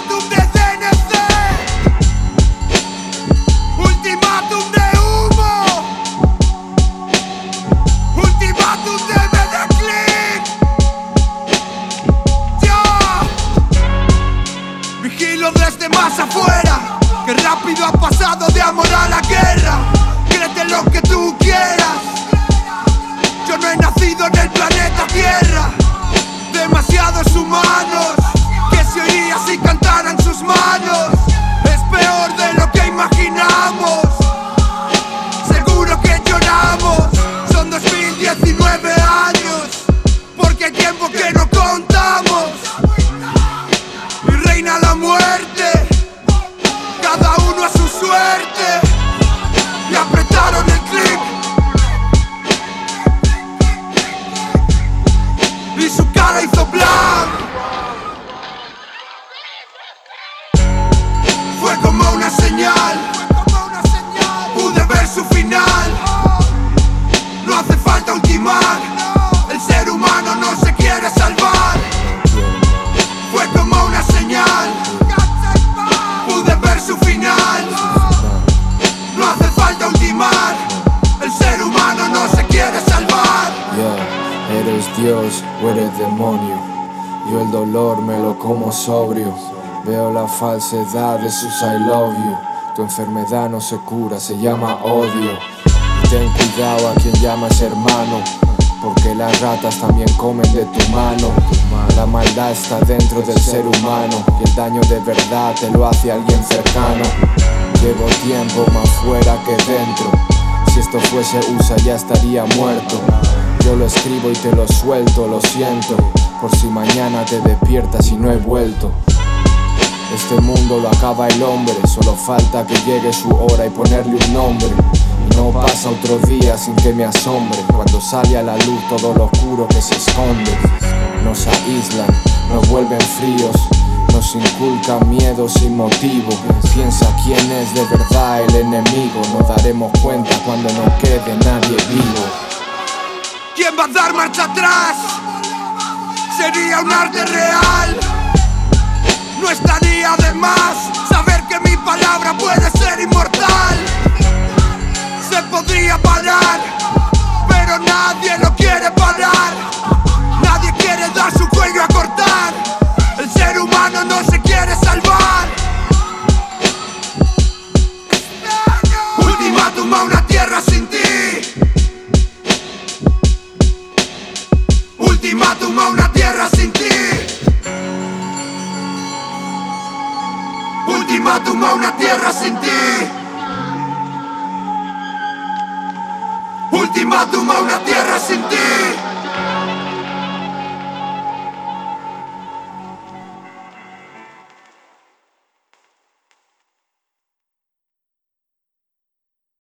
Ultimátum de DNC. Ultimátum de humo. Ultimátum de Medellín. Ya. Vigilo desde más afuera. Que rápido ha pasado de amor a la guerra. Créete lo que tú quieras. Yo no he nacido en el planeta Tierra. Demasiados humanos que Es peor de lo que imaginamos. Seguro que lloramos. Son 2019 años. Porque hay tiempo que no contamos. Y reina la muerte. Cada uno a su suerte. Y apretaron el clic. Y su cara hizo Dios o eres demonio. Yo el dolor me lo como sobrio. Veo la falsedad de sus I love you. Tu enfermedad no se cura, se llama odio. Ten cuidado a quien llamas hermano. Porque las ratas también comen de tu mano. La maldad está dentro del ser humano. Y el daño de verdad te lo hace alguien cercano. Llevo tiempo más fuera que dentro. Si esto fuese USA ya estaría muerto. Yo lo escribo y te lo suelto, lo siento. Por si mañana te despiertas y no he vuelto. Este mundo lo acaba el hombre, solo falta que llegue su hora y ponerle un nombre. No pasa otro día sin que me asombre, cuando sale a la luz todo lo oscuro que se esconde. Nos aíslan, nos vuelven fríos, nos inculcan miedo sin motivo. Piensa quién es de verdad el enemigo, nos daremos cuenta cuando no quede nadie vivo. ¿Quién va a dar marcha atrás? Sería un arte real. No estaría de más Ultimátum a una tierra sin ti. Ultimátum a una tierra sin ti. Ultimátum a una tierra sin ti.